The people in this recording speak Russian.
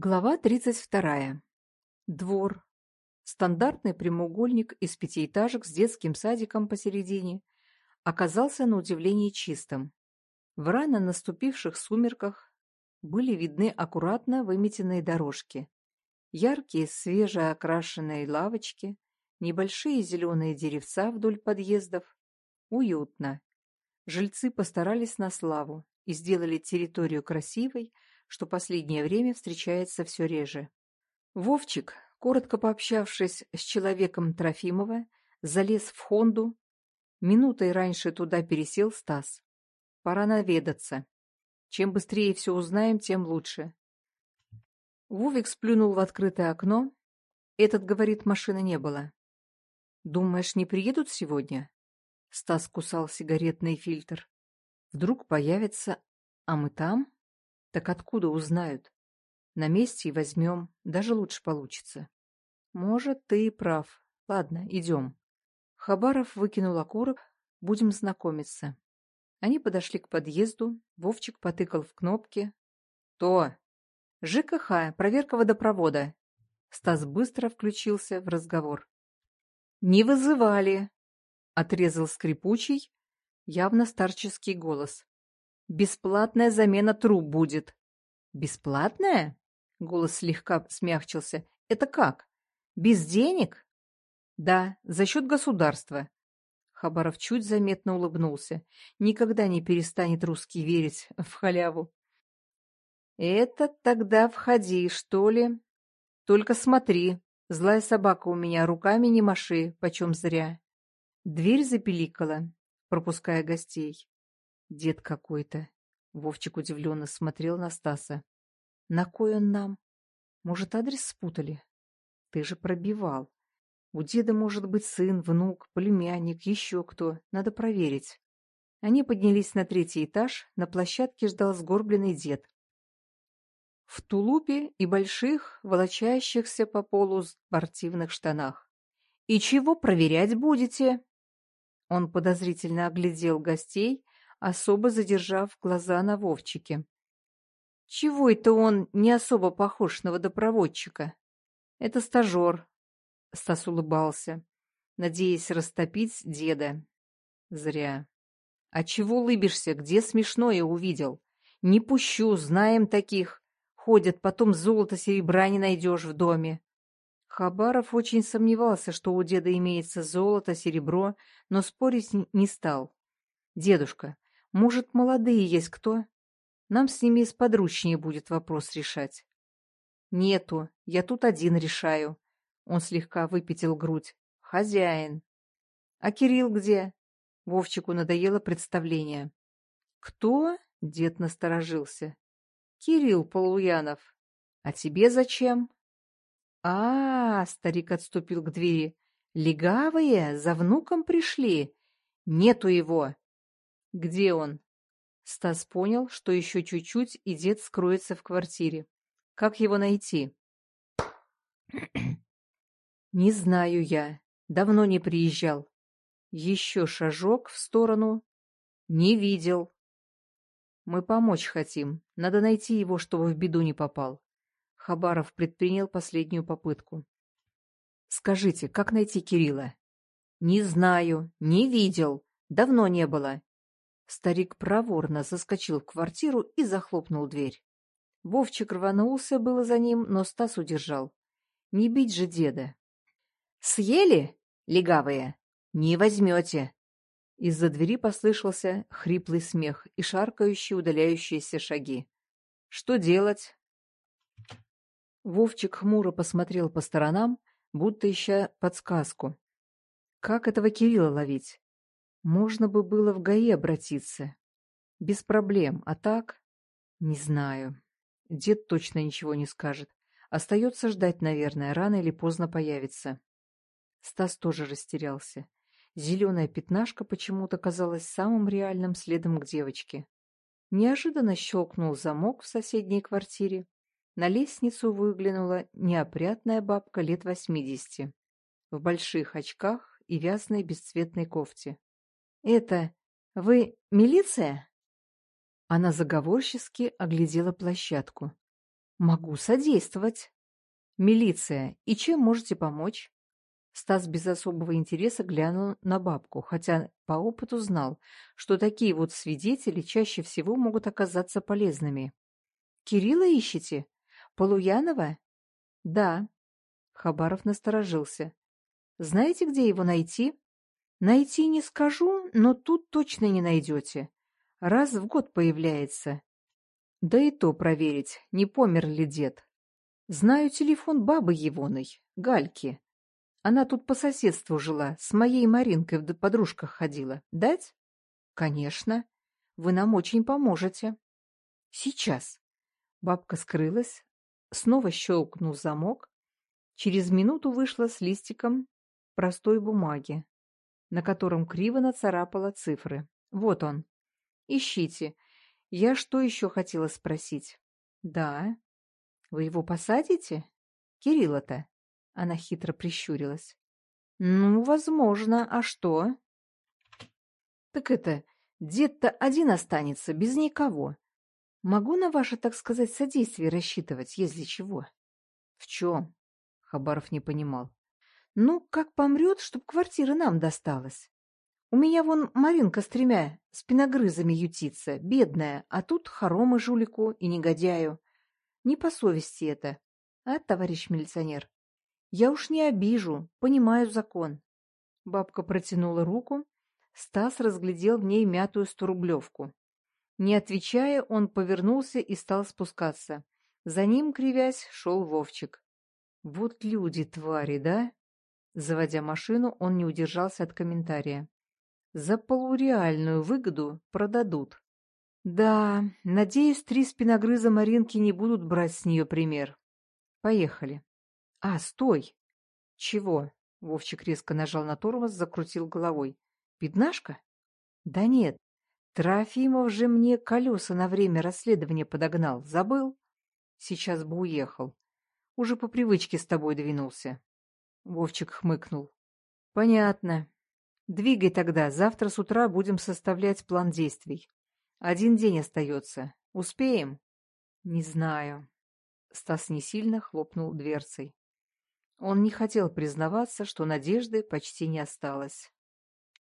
Глава 32. Двор. Стандартный прямоугольник из пятиэтажек с детским садиком посередине оказался на удивление чистым. В рано наступивших сумерках были видны аккуратно выметенные дорожки, яркие свежеокрашенные лавочки, небольшие зеленые деревца вдоль подъездов. Уютно. Жильцы постарались на славу и сделали территорию красивой, что последнее время встречается все реже. Вовчик, коротко пообщавшись с человеком Трофимова, залез в Хонду. Минутой раньше туда пересел Стас. Пора наведаться. Чем быстрее все узнаем, тем лучше. Вовик сплюнул в открытое окно. Этот, говорит, машины не было. «Думаешь, не приедут сегодня?» Стас кусал сигаретный фильтр. «Вдруг появится, а мы там?» Так откуда узнают? На месте и возьмем, даже лучше получится. Может, ты и прав. Ладно, идем. Хабаров выкинул окурок, будем знакомиться. Они подошли к подъезду, Вовчик потыкал в кнопки. То. ЖКХ, проверка водопровода. Стас быстро включился в разговор. Не вызывали, отрезал скрипучий, явно старческий голос. Бесплатная замена труб будет. Бесплатная? Голос слегка смягчился. Это как? Без денег? Да, за счет государства. Хабаров чуть заметно улыбнулся. Никогда не перестанет русский верить в халяву. Это тогда входи, что ли? Только смотри, злая собака у меня, руками не маши, почем зря. Дверь запеликала, пропуская гостей. Дед какой-то. Вовчик удивленно смотрел на Стаса. На кой он нам? Может, адрес спутали? Ты же пробивал. У деда может быть сын, внук, племянник, еще кто. Надо проверить. Они поднялись на третий этаж, на площадке ждал сгорбленный дед. В тулупе и больших, волочащихся по полу спортивных штанах. «И чего проверять будете?» Он подозрительно оглядел гостей, особо задержав глаза на Вовчике. Чего это он не особо похож на водопроводчика? Это стажер. Стас улыбался, надеясь растопить деда. Зря. А чего улыбишься? Где смешное увидел? Не пущу, знаем таких. Ходят, потом золото серебра не найдешь в доме. Хабаров очень сомневался, что у деда имеется золото, серебро, но спорить не стал. «Дедушка, может, молодые есть кто? Нам с ними сподручнее будет вопрос решать. Нету, я тут один решаю. Он слегка выпятил грудь. Хозяин. А Кирилл где? Вовчику надоело представление. Кто? Дед насторожился. Кирилл Полуянов. А тебе зачем? А, -а, -а старик отступил к двери. Легавые, за внуком пришли. Нету его. Где он? Стас понял, что еще чуть-чуть, и дед скроется в квартире. Как его найти? Не знаю я. Давно не приезжал. Еще шажок в сторону. Не видел. Мы помочь хотим. Надо найти его, чтобы в беду не попал. Хабаров предпринял последнюю попытку. Скажите, как найти Кирилла? Не знаю, не видел. Давно не было. Старик проворно заскочил в квартиру и захлопнул дверь. Вовчик рванулся было за ним, но Стас удержал. Не бить же деда. «Съели, легавые? Не возьмете!» Из-за двери послышался хриплый смех и шаркающие удаляющиеся шаги. «Что делать?» Вовчик хмуро посмотрел по сторонам, будто ища подсказку. «Как этого Кирилла ловить? Можно бы было в ГАИ обратиться. Без проблем, а так... Не знаю. Дед точно ничего не скажет. Остается ждать, наверное, рано или поздно появится. Стас тоже растерялся. Зеленая пятнашка почему-то казалась самым реальным следом к девочке. Неожиданно щелкнул замок в соседней квартире. На лестницу выглянула неопрятная бабка лет восьмидесяти, в больших очках и вязаной бесцветной кофте. «Это... вы милиция?» Она заговорчески оглядела площадку. Могу содействовать. Милиция. И чем можете помочь? Стас без особого интереса глянул на бабку, хотя по опыту знал, что такие вот свидетели чаще всего могут оказаться полезными. «Кирилла ищете? Полуянова?» «Да». Хабаров насторожился. «Знаете, где его найти?» «Найти не скажу, но тут точно не найдете. Раз в год появляется. Да и то проверить, не помер ли дед. Знаю телефон бабы Егоной, Гальки. Она тут по соседству жила, с моей Маринкой в подружках ходила. Дать? Конечно. Вы нам очень поможете. Сейчас. Бабка скрылась, снова щелкнул замок. Через минуту вышла с листиком простой бумаги, на котором криво нацарапала цифры. Вот он. Ищите. Я что еще хотела спросить? Да. Вы его посадите? Кирилла-то? Она хитро прищурилась. Ну, возможно. А что? Так это, дед-то один останется, без никого. Могу на ваше, так сказать, содействие рассчитывать, если чего? В чем? Хабаров не понимал. Ну, как помрет, чтоб квартира нам досталась. У меня вон Маринка с тремя спиногрызами ютится, бедная, а тут хоромы жулику и негодяю. Не по совести это, а, товарищ милиционер? Я уж не обижу, понимаю закон. Бабка протянула руку. Стас разглядел в ней мятую сторублевку. Не отвечая, он повернулся и стал спускаться. За ним, кривясь, шел Вовчик. Вот люди, твари, да? Заводя машину, он не удержался от комментария. За полуреальную выгоду продадут. Да, надеюсь, три спиногрыза Маринки не будут брать с нее пример. Поехали. А, стой! Чего? Вовчик резко нажал на тормоз, закрутил головой. Пятнашка? Да нет. Трофимов же мне колеса на время расследования подогнал. Забыл? Сейчас бы уехал. Уже по привычке с тобой двинулся. Вовчик хмыкнул. Понятно. Двигай тогда, завтра с утра будем составлять план действий. Один день остается. Успеем? Не знаю. Стас не сильно хлопнул дверцей. Он не хотел признаваться, что надежды почти не осталось.